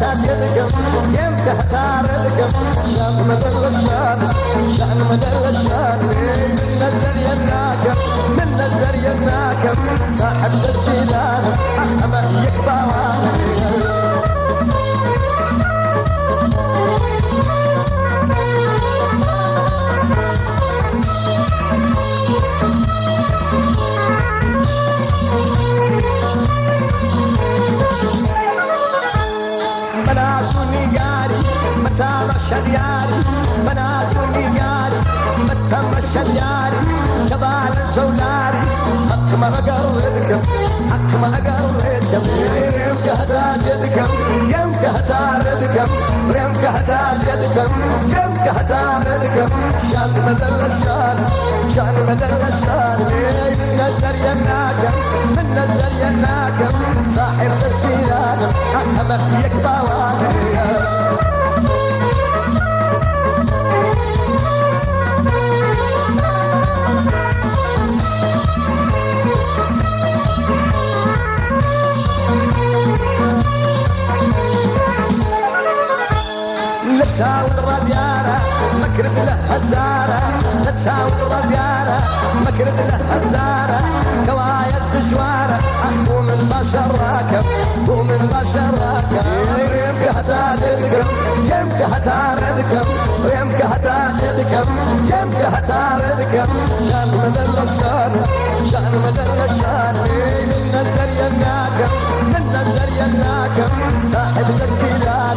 هتاجدكم جيمك هتاردكم شان مدل الشان شان مدل الشان. من نزل يناكم من نزل يناكم صاحب الشدياري بناتوني قاري متم الشدياري كبال الجولاري حق ما اقردكم حق ما اقردكم يمك هتاجدكم يمك هتاردكم يمك هتاجدكم يمك هتاردكم شان مدل الشان شان مدل الشان. من نزل يمناكم من نزل يمناكم صاحب السيران احمد يكبر تساوي الربيانة مكرد له هزارة. تساوي الربيانة مكرد له هزارة. كوايد دجوارة أحكو من بشر راكب ومن بشر راكب. يمك هتاردكم جمك هتاردكم يمك هتاردكم جمك هتاردكم شان مدل الشان شان مدل الشان من نزل يمناكم من نزل يمناكم صاحب الكيلان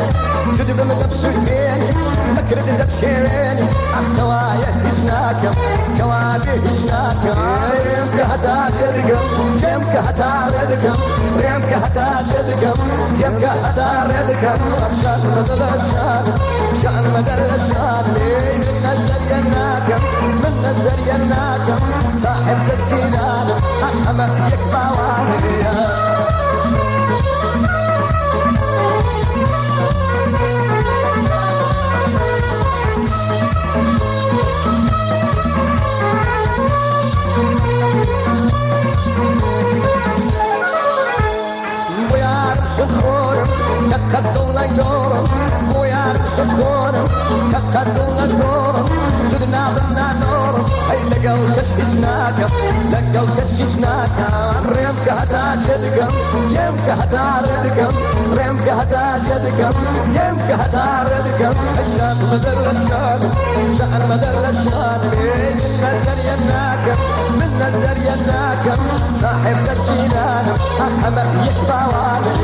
بمدبسوتين مكرد دبشيرين كواية هجناكم كوابي هجناكم ريمك هتا صدقم جمك هتا ردكم ريمك هتا صدقم جمك هتا ردكم شان مدل الشان شأن مدل الشان من نزل يناكم من نزل يناكم صاحب السيلان أحمد يكفى وعليا نورم سدنا ضمنا نورم هي لقوا كشكشناكم لقوا كشكشناكم ريم كهتا جدكم جيم كهتا ردكم. ريم كهتا جدكم جيم كهتا ردكم. الشان مدل مدل الشان من نزل يناكم من نزل يناكم صاحب الجيلان أحمد يكبر والي